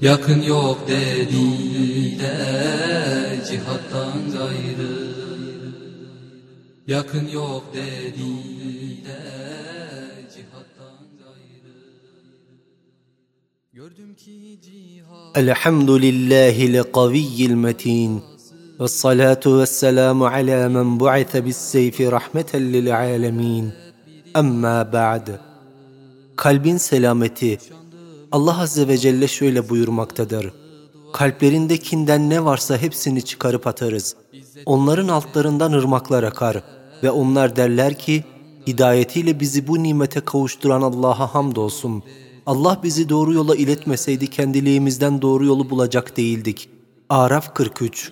Yakın yok dediler cihattan gayrı Yakın yok dediler cihattan gayrı Gördüm ki cihat الحمد لله القوي المتين والصلاة والسلام على من بعث بالسيف رحمة للعالمين أما بعد Kalbin selameti Allah Azze ve Celle şöyle buyurmaktadır. Kalplerinde kinden ne varsa hepsini çıkarıp atarız. Onların altlarından ırmaklar akar ve onlar derler ki hidayetiyle bizi bu nimete kavuşturan Allah'a hamdolsun. Allah bizi doğru yola iletmeseydi kendiliğimizden doğru yolu bulacak değildik. Araf 43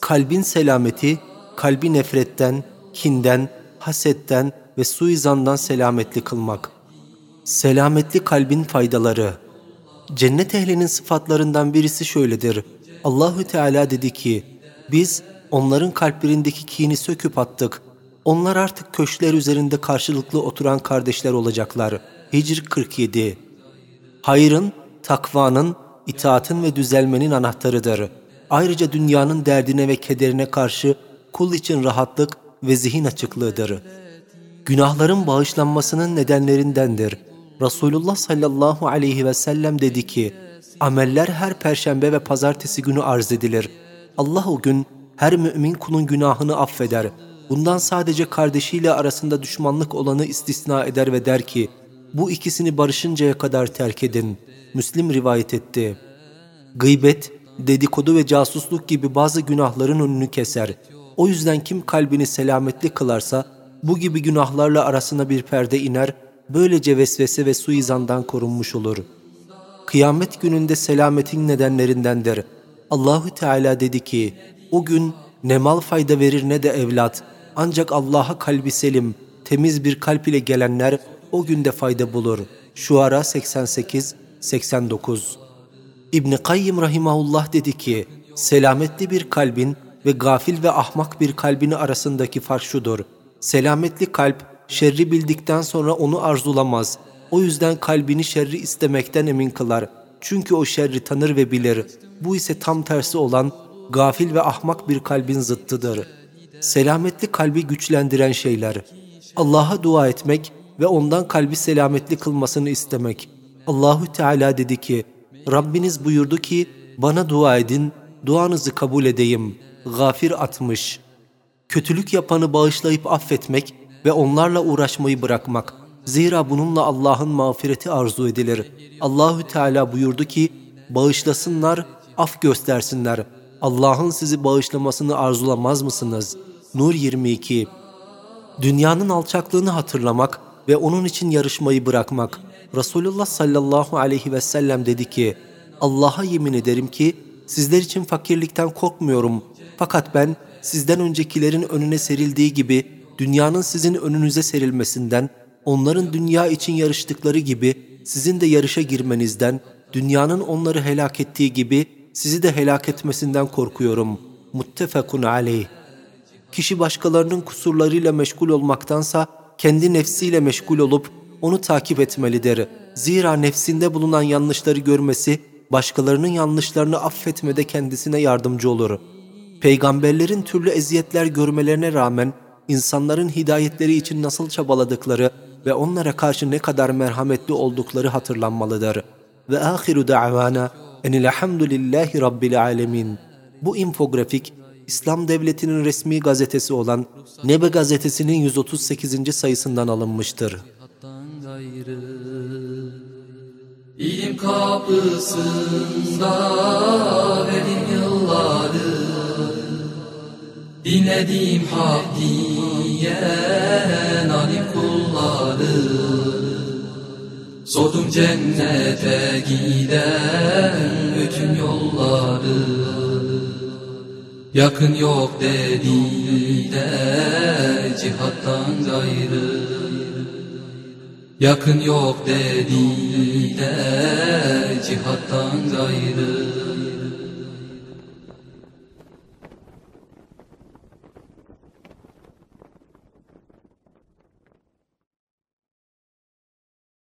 Kalbin selameti, kalbi nefretten, kinden, hasetten ve suizandan selametli kılmak. Selametli kalbin faydaları. Cennet ehlinin sıfatlarından birisi şöyledir. Allahü Teala dedi ki, biz onların kalplerindeki kini söküp attık. Onlar artık köşkler üzerinde karşılıklı oturan kardeşler olacaklar. Hicr 47 Hayrın, takvanın, itaatin ve düzelmenin anahtarıdır. Ayrıca dünyanın derdine ve kederine karşı kul için rahatlık ve zihin açıklığıdır. Günahların bağışlanmasının nedenlerindendir. Resulullah sallallahu aleyhi ve sellem dedi ki, ameller her perşembe ve pazartesi günü arz edilir. Allah o gün her mümin kulun günahını affeder. Bundan sadece kardeşiyle arasında düşmanlık olanı istisna eder ve der ki, bu ikisini barışıncaya kadar terk edin. Müslim rivayet etti. Gıybet, dedikodu ve casusluk gibi bazı günahların önünü keser. O yüzden kim kalbini selametli kılarsa, bu gibi günahlarla arasına bir perde iner, böylece vesvese ve suizandan korunmuş olur. Kıyamet gününde selametin nedenlerindendir. Allahü Teala dedi ki, o gün ne mal fayda verir ne de evlat, ancak Allah'a kalbi selim, temiz bir kalp ile gelenler o günde fayda bulur. Şuara 88-89 İbn Kayyim rahimahullah dedi ki, selametli bir kalbin ve gafil ve ahmak bir kalbini arasındaki fark şudur. Selametli kalp şerri bildikten sonra onu arzulamaz. O yüzden kalbini şerri istemekten emin kılar. Çünkü o şerri tanır ve bilir. Bu ise tam tersi olan gafil ve ahmak bir kalbin zıttıdır. Selametli kalbi güçlendiren şeyler. Allah'a dua etmek ve ondan kalbi selametli kılmasını istemek. Allahü Teala dedi ki, Rabbiniz buyurdu ki, bana dua edin, duanızı kabul edeyim. Gafir 60 Kötülük yapanı bağışlayıp affetmek ve onlarla uğraşmayı bırakmak. Zira bununla Allah'ın mağfireti arzu edilir. Allahü Teala buyurdu ki, bağışlasınlar, af göstersinler. Allah'ın sizi bağışlamasını arzulamaz mısınız? Nur 22 Dünyanın alçaklığını hatırlamak ve onun için yarışmayı bırakmak. Resulullah sallallahu aleyhi ve sellem dedi ki, Allah'a yemin ederim ki sizler için fakirlikten korkmuyorum. Fakat ben sizden öncekilerin önüne serildiği gibi dünyanın sizin önünüze serilmesinden, onların dünya için yarıştıkları gibi sizin de yarışa girmenizden, dünyanın onları helak ettiği gibi sizi de helak etmesinden korkuyorum. Muttefakun aleyh. Kişi başkalarının kusurlarıyla meşgul olmaktansa kendi nefsiyle meşgul olup onu takip etmelidir. Zira nefsinde bulunan yanlışları görmesi başkalarının yanlışlarını affetmede kendisine yardımcı olur. Peygamberlerin türlü eziyetler görmelerine rağmen insanların hidayetleri için nasıl çabaladıkları ve onlara karşı ne kadar merhametli oldukları hatırlanmalıdır. Ve ahiru da'vana enilhamdülillahi rabbil alemin. Bu infografik İslam Devleti'nin resmi gazetesi olan Nebe gazetesinin 138. sayısından alınmıştır. İlim kapısında Dinlediğim hak diyen alim kulları. Sordum cennete giden bütün yolları. Yakın yok dedi de cihattan gayrı. Yakın yok dedi de cihattan gayrı